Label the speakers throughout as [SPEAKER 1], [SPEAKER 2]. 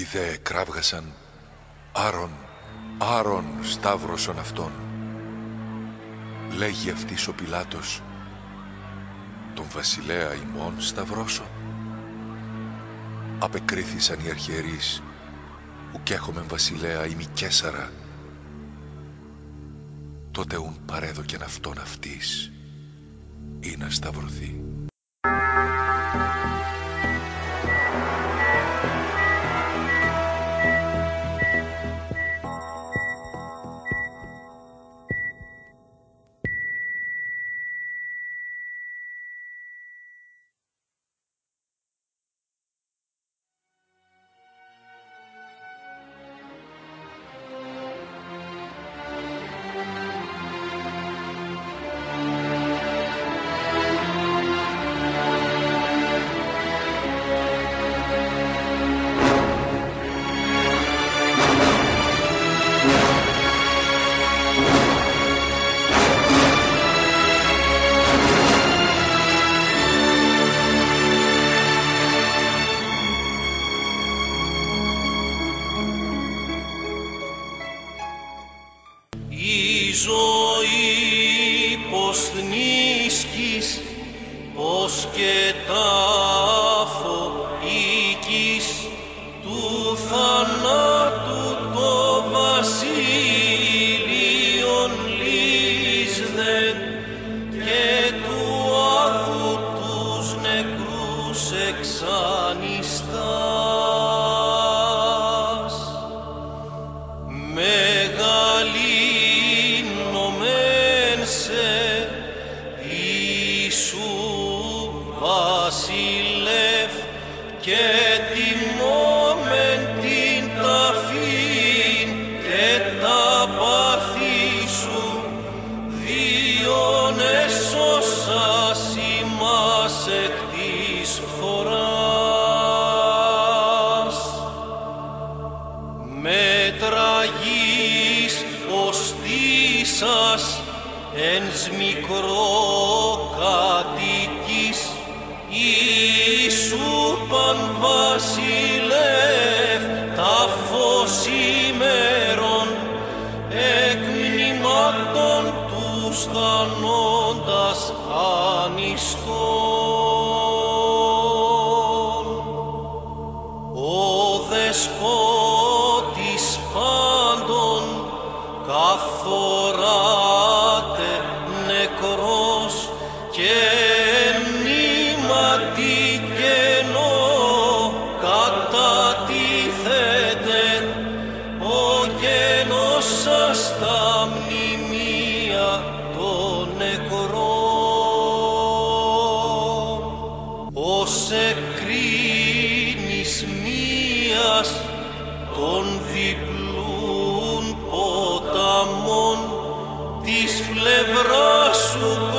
[SPEAKER 1] Οι δε κράβγασαν Άρον, Άρον σταύρωσον αυτόν. Λέγει αυτής ο Πιλάτος τον βασιλέα ημών σταυρώσω. Απεκρίθησαν οι αρχιερείς ουκ έχομεν βασιλέα ημι Κέσαρα. Τότε ουν παρέδοκεν αυτόν αυτής ή να σταυρωθεί.
[SPEAKER 2] σας ενς μικρό κατοικείς Ιησούς παν βασιλεύ τα φως ημέρων εκμνημάτων τους στανώντας ανιστών. Ο δεσπότης σε κρίνεις μίας των διπλούν ποταμών της πλευράς σου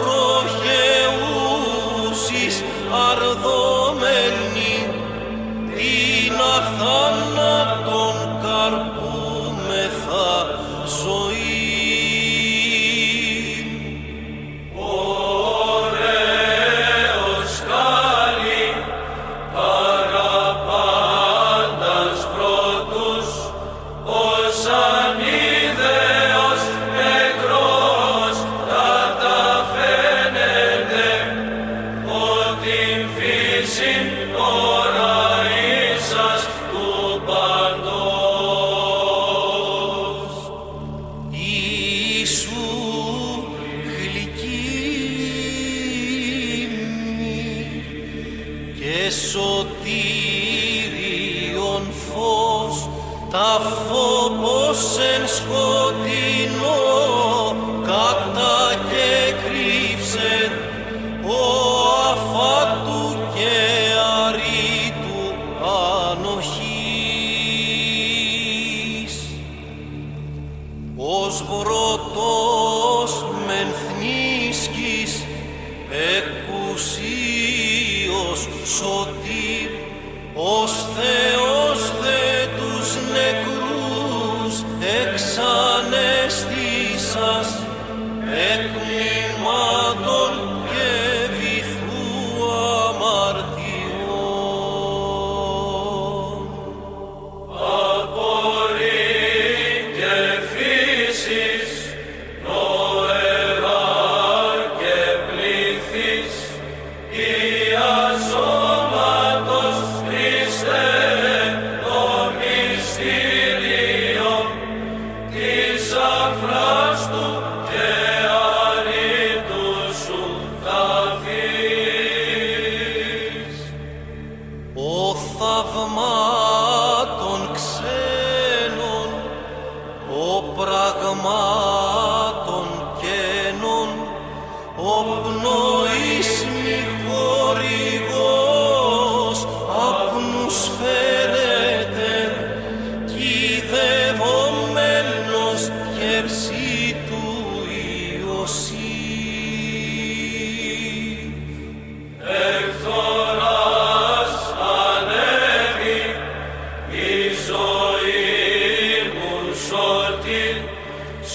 [SPEAKER 2] Θεοσίος σωτήρ ως Θεός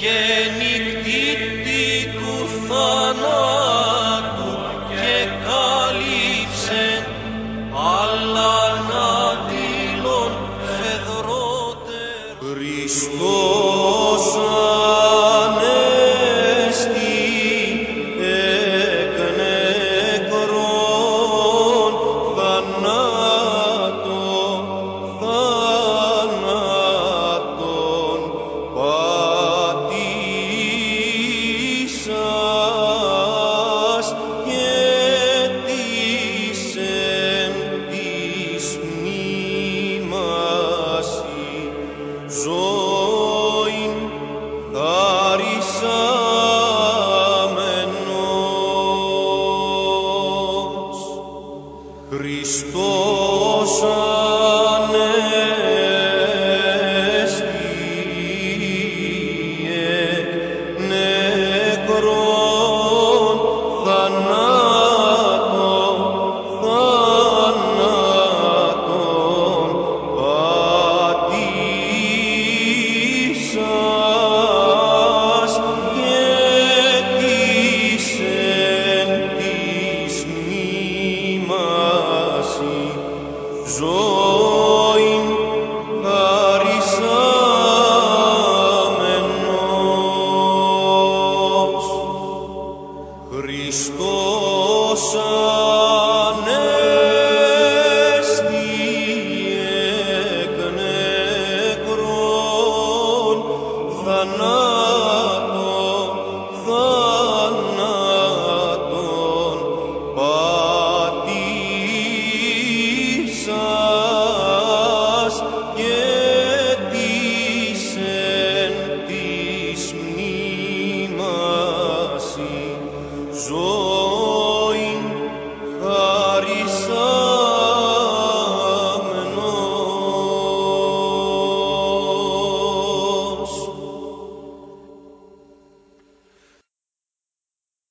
[SPEAKER 2] Again ζωήν no